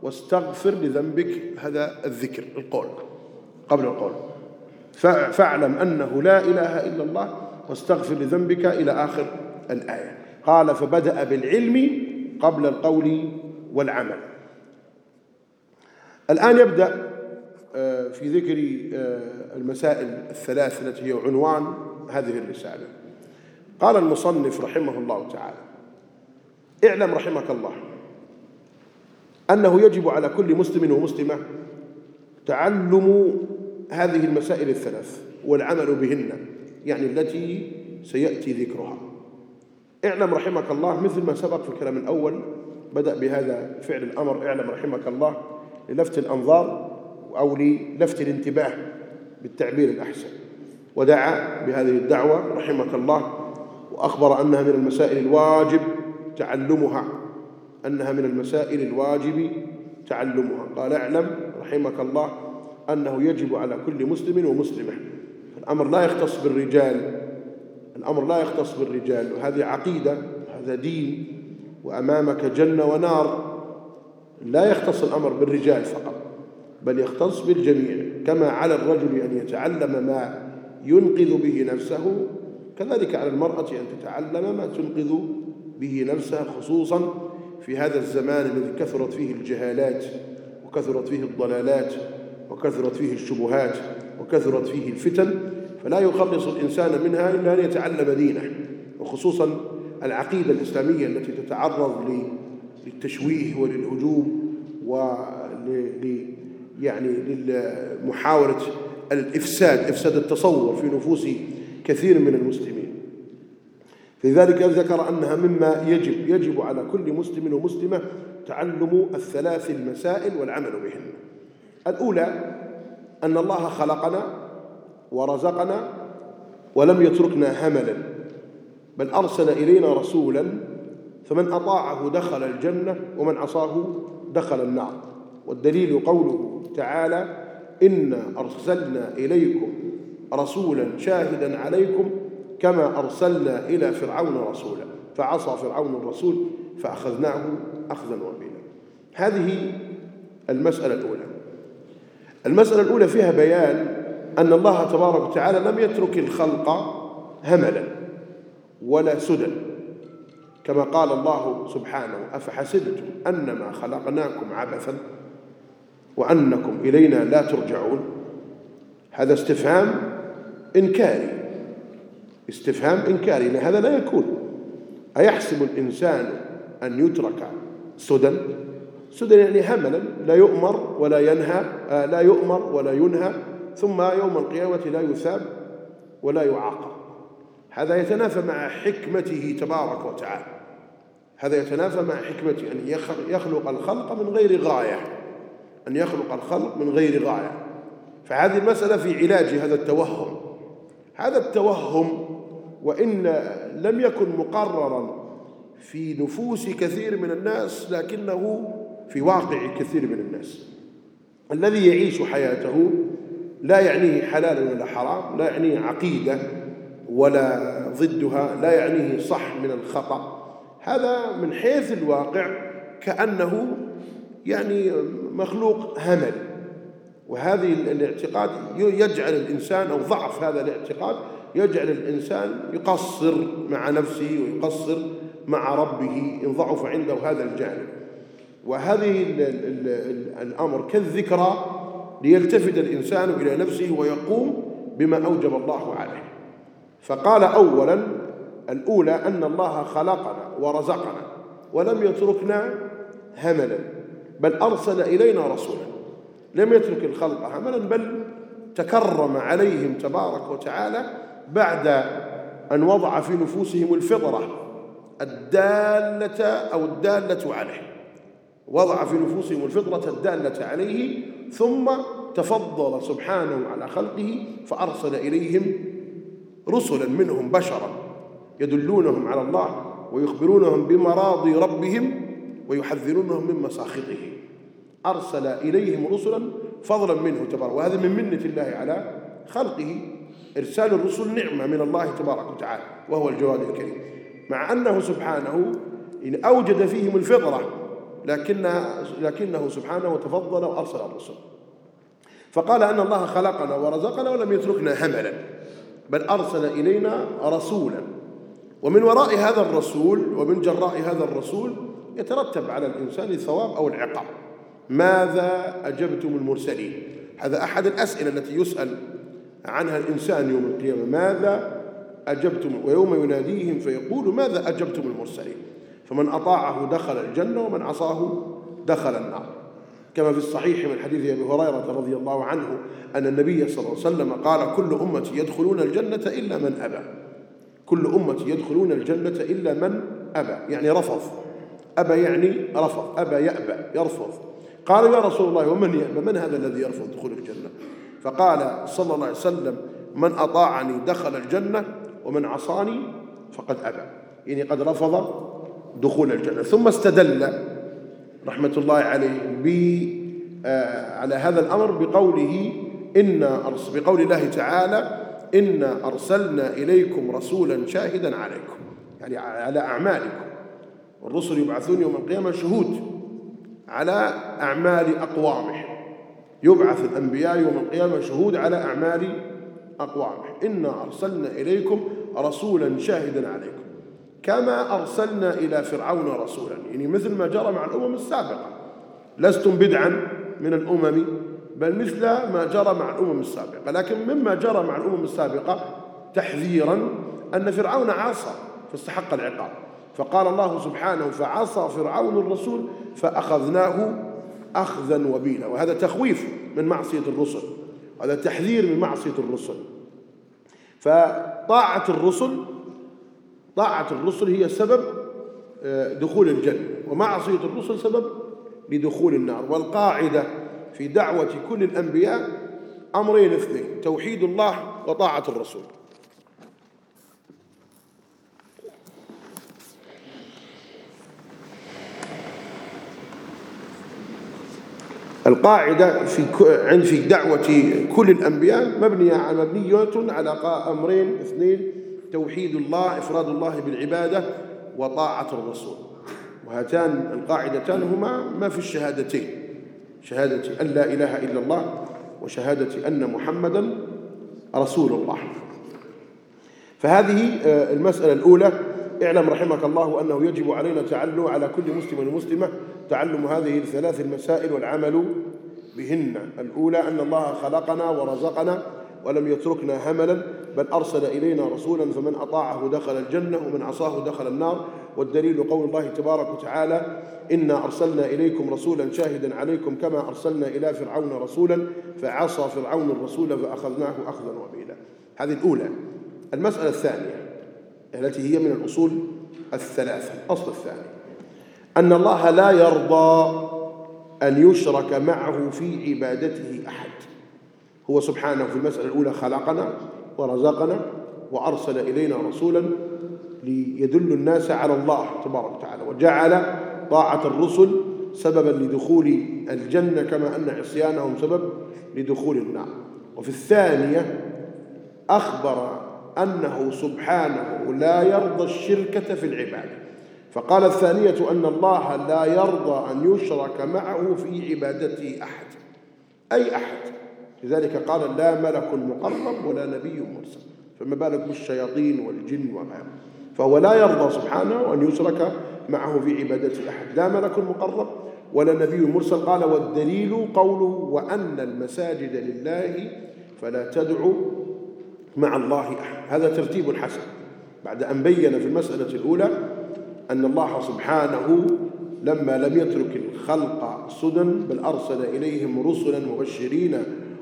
واستغفر لذنبك. هذا الذكر القول قبل القول. فاعلم أنه لا إله إلا الله واستغفر لذنبك إلى آخر الآية. قال فبدأ بالعلم قبل القول والعمل. الآن يبدأ آه، في ذكر آه، المسائل الثلاث التي هي عنوان هذه الرسالة. قال المصنف رحمه الله تعالى اعلم رحمك الله. أنه يجب على كل مسلم ومسلمة تعلم هذه المسائل الثلاث والعمل بهن يعني التي سيأتي ذكرها. اعلم رحمك الله مثل ما سبق في الكلام الأول بدأ بهذا فعل الأمر اعلم رحمك الله للفت الأنظار أو للفت الانتباه بالتعبير الأحسن. ودعا بهذه الدعوة رحمك الله وأخبر أنها من المسائل الواجب تعلمها. أنها من المسائل الواجب تعلمها. قال اعلم رحمك الله أنه يجب على كل مسلم ومسلمة. الأمر لا يختص بالرجال. الأمر لا يختص بالرجال. وهذه عقيدة هذا دين وأمامك جنة ونار. لا يختص الأمر بالرجال فقط بل يختص بالجميع. كما على الرجل أن يتعلم ما ينقذ به نفسه كذلك على المرأة أن تتعلم ما تنقذ به نفسها خصوصا في هذا الزمان الذي كثرت فيه الجهالات وكثرت فيه الضلالات وكثرت فيه الشبهات وكثرت فيه الفتن فلا يخلص الإنسان منها إلا أن يتعلم دينه وخصوصا العقيدة الإسلامية التي تتعرض للتشويه وللهجوم ول يعني لمحاولة الإفساد إفساد التصور في نفوس كثير من المسلمين. لذلك ذكر أنها مما يجب يجب على كل مسلم ومسلمة تعلم الثلاث المسائل والعمل بهن. الأولى أن الله خلقنا ورزقنا ولم يتركنا هملا بل أرسل إلينا رسولا فمن أطاعه دخل الجنة ومن عصاه دخل النار. والدليل قوله تعالى إنا أرسلنا إليكم رسولا شاهدا عليكم كما أرسلنا إلى فرعون رسولا فعصى فرعون الرسول فأخذناه أخذا وبيلا هذه المسألة الأولى. المسألة الأولى فيها بيان أن الله تبارك وتعالى لم يترك الخلق هملا ولا سدى كما قال الله سبحانه أفحسبتم أنما خلقناكم عبثا وأنكم إلينا لا ترجعون؟ هذا استفهام إنكاري. استفهام إنكاري. هذا لا يكون. أيحسب الإنسان أن يترك سدى؟ سدى يعني هملا لا يؤمر ولا ينهى آه لا يؤمر ولا ينهى ثم يوم القيامة لا يثاب ولا يعاقب. هذا يتنافى مع حكمته تبارك وتعالى. هذا يتنافى مع حكمته أن يخلق الخلق من غير غاية. أن يخلق الخلق من غير غاية. فهذه المسألة في علاج هذا التوهم. هذا التوهم وإن لم يكن مقررا في نفوس كثير من الناس لكنه في واقع كثير من الناس. الذي يعيش حياته لا يعنيه حلال ولا حرام لا يعنيه عقيدة ولا ضدها لا يعنيه صح من الخطأ. هذا من حيث الواقع كأنه يعني مخلوق همل وهذه الاعتقاد يجعل الإنسان أو ضعف هذا الاعتقاد يجعل الإنسان يقصر مع نفسه ويقصر مع ربه إن ضعف عنده هذا الجانب. وهذه الأمر كالذكرى ليلتفت الإنسان إلى نفسه ويقوم بما أوجب الله عليه. فقال أولا الأولى أن الله خلقنا ورزقنا ولم يتركنا هملا بل أرسل إلينا رسولا. لم يترك الخلق هملا بل تكرم عليهم تبارك وتعالى بعد أن وضع في نفوسهم الفطرة الدالة أو الدالة عليه. وضع في نفوسهم الفطرة الدالة عليه ثم تفضل سبحانه على خلقه فأرسل إليهم رسلا منهم بشرا يدلونهم على الله ويخبرونهم بمراضي ربهم ويحذرونهم من مساخطه. أرسل إليهم رسلا فضلا منه تبارك وهذا من منة الله على خلقه إرسال الرسل نعمة من الله تبارك وتعالى وهو الجواد الكريم. مع أنه سبحانه إن أوجد فيهم الفطرة لكن لكنه سبحانه تفضل وأرسل الرسل. فقال أن الله خلقنا ورزقنا ولم يتركنا هملا بل أرسل إلينا رسولا. ومن وراء هذا الرسول ومن جراء هذا الرسول يترتب على الإنسان الثواب أو العقاب. ماذا أجبتم المرسلين؟ هذا أحد الأسئلة التي يسأل عنها الإنسان يوم القيامة ماذا أجبتم ويوم يناديهم فيقول ماذا أجبتم المرسلين؟ فمن أطاعه دخل الجنة ومن عصاه دخل النار. كما في الصحيح من حديث أبي هريرة رضي الله عنه أن النبي صلى الله عليه وسلم قال كل أمتي يدخلون الجنة إلا من أبى. كل أمتي يدخلون الجنة إلا من أبى يعني رفض. أبى يعني رفض أبى يأبى يرفض. قالوا يا رسول الله ومن يأبى؟ من هذا الذي يرفض دخول الجنة؟ فقال صلى الله عليه وسلم من أطاعني دخل الجنة ومن عصاني فقد أبى. يعني قد رفض دخول الجنة ثم استدل رحمة الله عليه آه، على هذا الأمر بقوله إن بقول الله تعالى إنا أرسلنا إليكم رسولا شاهدا عليكم. يعني على أعمالكم. والرسل يبعثون يوم القيامة شهود على أعمال أقوامهم. يبعث الأنبياء يوم القيامة شهود على أعمال أقوامهم إنا أرسلنا إليكم رسولا شاهدا عليكم. كما أرسلنا إلى فرعون رسولا. يعني مثل ما جرى مع الأمم السابقة. لستم بدعا من الأمم بل مثل ما جرى مع الأمم السابقة. لكن مما جرى مع الأمم السابقة تحذيرا أن فرعون عصى فاستحق العقاب. فقال الله سبحانه فعصى فرعون الرسول فأخذناه أخذا وبيلا. وهذا تخويف من معصية الرسل. هذا تحذير من معصية الرسل. فطاعة الرسل طاعة الرسل هي سبب آه، دخول الجنة. ومعصية الرسل سبب لدخول النار. والقاعدة في دعوة كل الأنبياء أمرين اثنين توحيد الله وطاعة الرسول. القاعدة في عند في دعوة كل الأنبياء مبنية مبنية على أمرين اثنين توحيد الله إفراد الله بالعبادة وطاعة الرسول. وهاتان القاعدتان هما ما في الشهادتين. شهادة أن لا إله إلا الله وشهادة أن محمدا رسول الله. فهذه آه، المسألة الأولى اعلم رحمك الله أنه يجب علينا تعلم على كل مسلم ومسلمة تعلم هذه الثلاث المسائل والعمل بهن. الأولى أن الله خلقنا ورزقنا ولم يتركنا هملا بل أرسل إلينا رسولا فمن أطاعه دخل الجنة ومن عصاه دخل النار. والدليل قول الله تبارك وتعالى إنا أرسلنا إليكم رسولا شاهدا عليكم كما أرسلنا إلى فرعون رسولا فعصى فرعون الرسول فأخذناه أخذا وبيلا. هذه الأولى. المسألة الثانية التي هي من الأصول الثلاثة. الأصل الثاني أن الله لا يرضى أن يشرك معه في عبادته أحد. هو سبحانه في المسألة الأولى خلقنا ورزقنا وأرسل إلينا رسولا ليدل الناس على الله تبارك وتعالى وجعل طاعة الرسل سببا لدخول الجنة كما أن عصيانهم سبب لدخول النار. وفي الثانية أخبر أنه سبحانه لا يرضى الشركة في العبادة فقال الثانية أن الله لا يرضى أن يشرك معه في عبادته أحد. أي أحد. لذلك قال لا ملك مقرب ولا نبي مرسل. فما بالك بالشياطين والجن وغيره فهو لا يرضى سبحانه أن يشرك معه في عبادة أحد. لا ملك مقرب ولا نبي مرسل. قال والدليل قوله وأن المساجد لله فلا تدعوا مع الله أحد. هذا ترتيب حسن. بعد أن بين في المسألة الأولى أن الله سبحانه لما لم يترك الخلق سدى بل أرسل إليهم رسلا مبشرين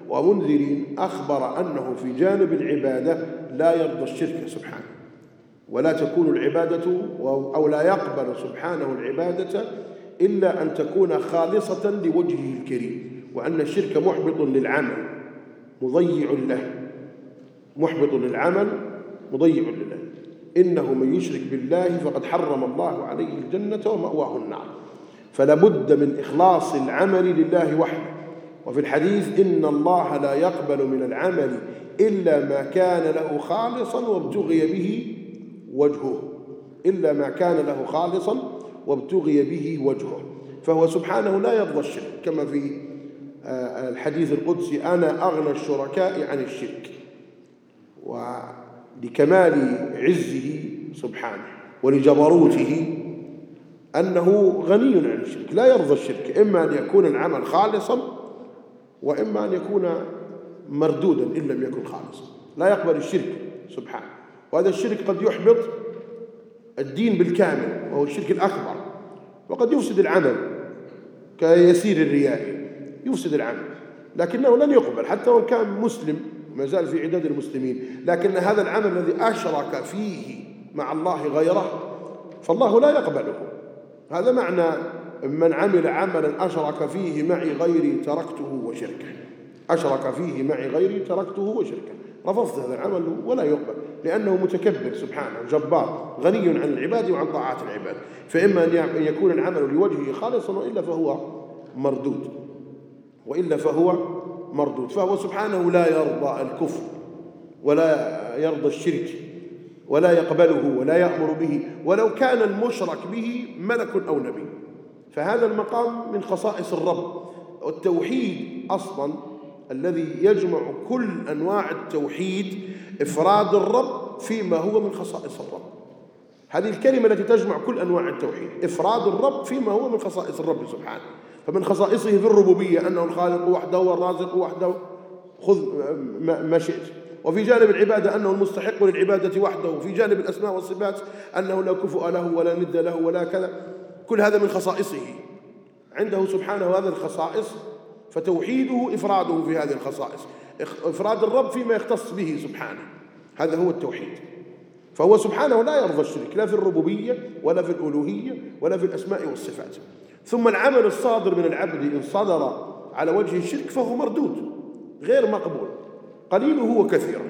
ومنذرين أخبر أنه في جانب العبادة لا يرضى الشرك سبحانه. ولا تكون العبادة أو لا يقبل سبحانه العبادة إلا أن تكون خالصة لوجهه الكريم وأن الشرك محبط للعمل مضيع له. محبط للعمل مضيع لله. إنه من يشرك بالله فقد حرم الله عليه الجنة ومأواه النار. فلا بد من إخلاص العمل لله وحده. وفي الحديث إن الله لا يقبل من العمل إلا ما كان له خالصا وابتغي به وجهه. إلا ما كان له خالصا وابتغي به وجهه. فهو سبحانه لا يرضى الشرك كما في آه، الحديث القدسي أنا أغنى الشركاء عن الشرك. ولكمال عزه سبحانه ولجبروته أنه غني عن الشرك. لا يرضى الشرك. إما أن يكون العمل خالصا وإما أن يكون مردودا إن لم يكن خالصا. لا يقبل الشرك سبحانه. وهذا الشرك قد يحبط الدين بالكامل وهو الشرك الأكبر. وقد يفسد العمل كيسير الرياء. يفسد العمل. لكنه لن يقبل حتى وإن كان مسلم ما زال في عداد المسلمين. لكن هذا العمل الذي أشرك فيه مع الله غيره فالله لا يقبله. هذا معنى من عمل عملا أشرك فيه معي غيري تركته وشركه. أشرك فيه معي غيري تركته وشركه. رفضت هذا العمل ولا يقبل لأنه متكبر سبحانه جبار غني عن العباد وعن طاعات العباد. فإما أن يكون العمل لوجهه خالصا وإلا فهو مردود. وإلا فهو مردود. فهو سبحانه لا يرضى الكفر ولا يرضى الشرك ولا يقبله ولا يأمر به ولو كان المشرك به ملك أو نبي. فهذا المقام من خصائص الرب. والتوحيد أصلا الذي يجمع كل أنواع التوحيد إفراد الرب فيما هو من خصائص الرب. هذه الكلمة التي تجمع كل أنواع التوحيد إفراد الرب فيما هو من خصائص الرب سبحانه. فمن خصائصه في الربوبية أنه الخالق وحده والرازق وحده. خذ ما شئت. وفي جانب العبادة أنه المستحق للعبادة وحده. وفي جانب الأسماء والصفات أنه لا كفؤ له ولا ند له ولا كذا. كل هذا من خصائصه. عنده سبحانه هذه الخصائص فتوحيده إفراده في هذه الخصائص. إفراد الرب فيما يختص به سبحانه. هذا هو التوحيد. فهو سبحانه لا يرضى الشرك لا في الربوبية ولا في الألوهية ولا في الأسماء والصفات. ثم العمل الصادر من العبد إن صدر على وجه الشرك فهو مردود غير مقبول قليله وكثيره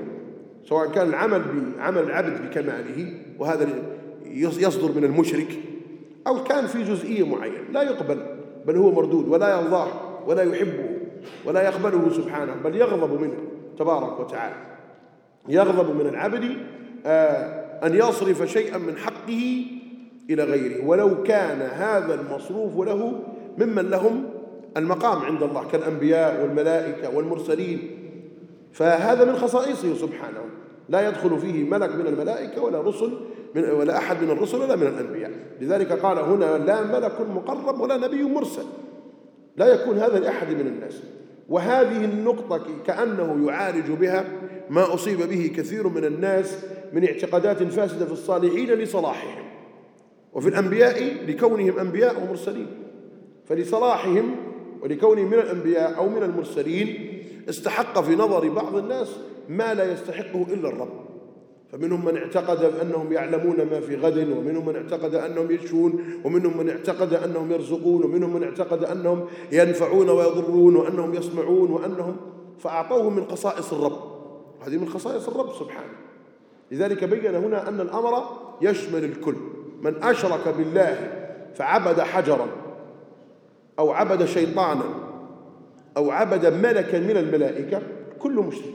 سواء كان العمل بعمل العبد بكماله وهذا يصدر من المشرك أو كان في جزئية معينة لا يقبل بل هو مردود ولا يرضاه ولا يحبه ولا يقبله سبحانه بل يغضب منه تبارك وتعالى. يغضب من العبد آه، أن يصرف شيئا من حقه إلى غيره. ولو كان هذا المصروف له ممن لهم المقام عند الله كالأنبياء والملائكة والمرسلين. فهذا من خصائصه سبحانه. لا يدخل فيه ملك من الملائكة ولا رسل من ولا أحد من الرسل ولا من الأنبياء. لذلك قال هنا لا ملك مقرب ولا نبي مرسل. لا يكون هذا لأحد من الناس. وهذه النقطة كأنه يعالج بها ما أصيب به كثير من الناس من اعتقادات فاسدة في الصالحين لصلاحهم. وفي الأنبياء لكونهم أنبياء ومرسلين. فلصلاحهم ولكونهم من الأنبياء أو من المرسلين استحق في نظر بعض الناس ما لا يستحقه إلا الرب. فمنهم من اعتقد أنهم يعلمون ما في غد ومنهم من اعتقد أنهم يشفون ومنهم من اعتقد أنهم يرزقون ومنهم من اعتقد أنهم ينفعون ويضرون وأنهم يسمعون وأنهم فأعطوهم من خصائص الرب. هذه من خصائص الرب سبحانه. لذلك بين هنا أن الأمر يشمل الكل. من أشرك بالله فعبد حجرا أو عبد شيطانا أو عبد ملكا من الملائكة كل مشرك.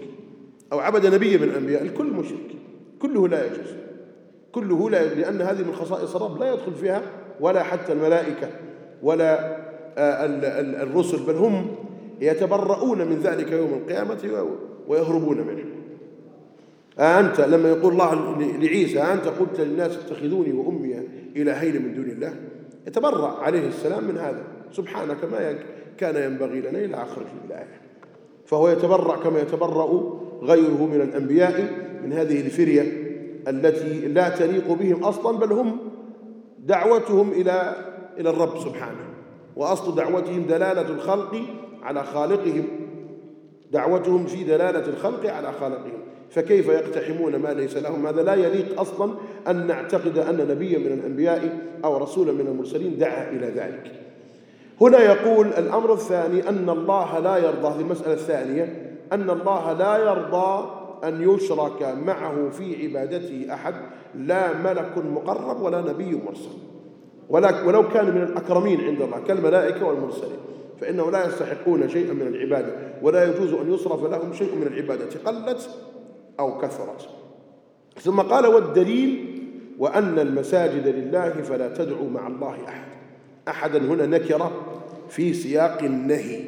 أو عبد نبي من الأنبياء الكل مشرك. كله لا يجوز. كله لا يجوز لأن هذه من خصائص الرب لا يدخل فيها ولا حتى الملائكة ولا آه، الرسل بل هم يتبرؤون من ذلك يوم القيامة ويهربون منه. أنت لما يقول الله لعيسى أنت قلت للناس اتخذوني وأمي إلهين من دون الله؟ يتبرأ عليه السلام من هذا. سبحانك ما كان ينبغي لنا إلى آخر الآية. فهو يتبرأ كما يتبرأ غيره من الأنبياء من هذه الفرية التي لا تليق بهم أصلا بل هم دعوتهم إلى إلى الرب سبحانه. وأصل دعوتهم دلالة الخلق على خالقهم. دعوتهم في دلالة الخلق على خالقهم. فكيف يقتحمون ما ليس لهم؟ هذا لا يليق أصلا أن نعتقد أن نبيا من الأنبياء أو رسولا من المرسلين دعا إلى ذلك. هنا يقول الأمر الثاني أن الله لا يرضى هذه المسألة الثانية أن الله لا يرضى أن يشرك معه في عبادته أحد لا ملك مقرب ولا نبي مرسل. ولو كان من الأكرمين عند الله كالملائكة والمرسلين. فإنه لا يستحقون شيئا من العبادة ولا يجوز أن يصرف لهم شيء من العبادة. قلت أو كثرت. ثم قال والدليل وأن المساجد لله فلا تدعوا مع الله أحد. أحدا هنا نكرة في سياق النهي.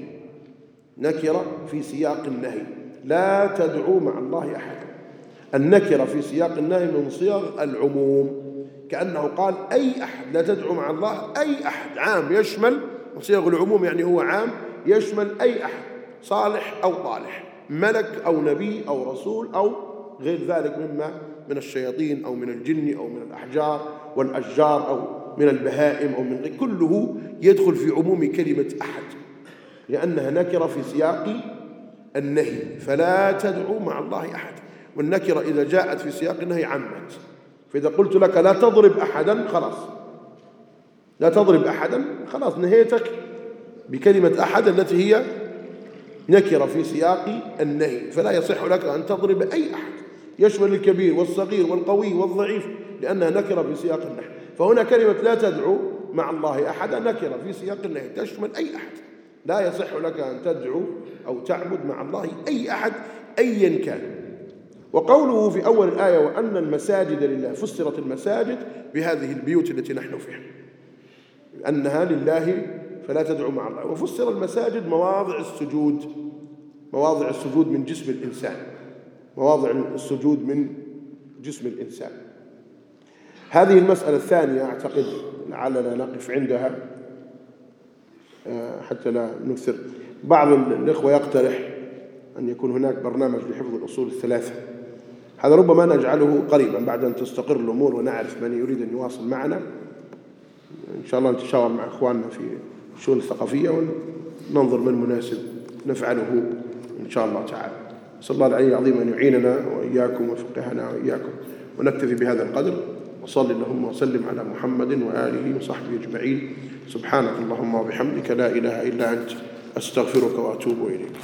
نكرة في سياق النهي. لا تدعوا مع الله أحدا النكرة في سياق النهي من صيغ العموم. كأنه قال أي أحد لا تدعو مع الله أي أحد. عام يشمل صيغ العموم يعني هو عام يشمل أي أحد صالح أو طالح. ملك أو نبي أو رسول أو غير ذلك مما من الشياطين أو من الجن أو من الأحجار والأشجار أو من البهائم أو من كله يدخل في عموم كلمة أحد لأنها نكرة في سياق النهي فلا تدعو مع الله أحد والنكرة إذا جاءت في سياق النهي عمت فإذا قلت لك لا تضرب أحدا خلاص لا تضرب أحدا خلاص نهيتك بكلمة أحد التي هي نكرة في سياق النهي فلا يصح لك أن تضرب أي أحد يشمل الكبير والصغير والقوي والضعيف لأنها نكرة في سياق النهي. فهنا كلمة لا تدعو مع الله أحدا نكرة في سياق النهي تشمل أي أحد. لا يصح لك أن تدعو أو تعبد مع الله أي أحد أيا كان. وقوله في أول الآية وأن المساجد لله فسرت المساجد بهذه البيوت التي نحن فيها. أنها لله فلا تدعو مع الله. وفسر المساجد مواضع السجود. مواضع السجود من جسم الإنسان. مواضع السجود من جسم الإنسان. هذه المسألة الثانية أعتقد لعلنا نقف عندها آه، حتى لا نكثر. بعض الإخوة يقترح أن يكون هناك برنامج لحفظ الأصول الثلاثة. هذا ربما نجعله قريبا بعد أن تستقر الأمور ونعرف من يريد أن يواصل معنا. إن شاء الله نتشاور مع إخواننا في الشؤون الثقافية وننظر من مناسب نفعله إن شاء الله تعالى. صلى الله العلي العظيم أن يعيننا وإياكم وفقهنا وإياكم ونكتفي بهذا القدر. وصل اللهم وسلم على محمد وآله وصحبه أجمعين. سبحانك اللهم وبحمدك لا إله إلا أنت. أستغفرك وأتوب إليك.